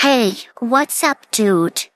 Hey, what's up, dude?